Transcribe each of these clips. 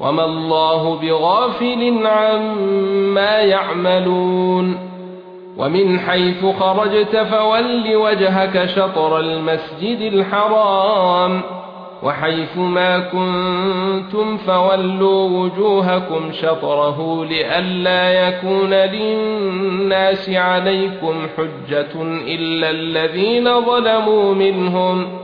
وما الله بغافل عما يعملون ومن حيث خرجت فول وجهك شطر المسجد الحرام وحيث ما كنتم فولوا وجوهكم شطره لئلا يكون للناس عليكم حجة إلا الذين ظلموا منهم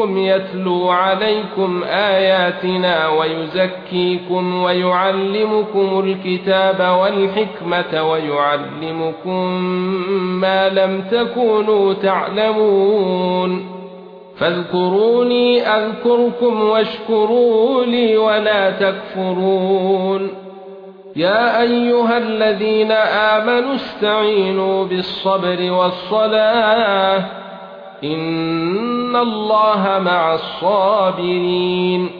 منكم يتلو عليكم آياتنا ويزكيكم ويعلمكم الكتاب والحكمة ويعلمكم ما لم تكونوا تعلمون فاذكروني أذكركم واشكروا لي ولا تكفرون يا أيها الذين آمنوا استعينوا بالصبر والصلاة ان الله مع الصابرين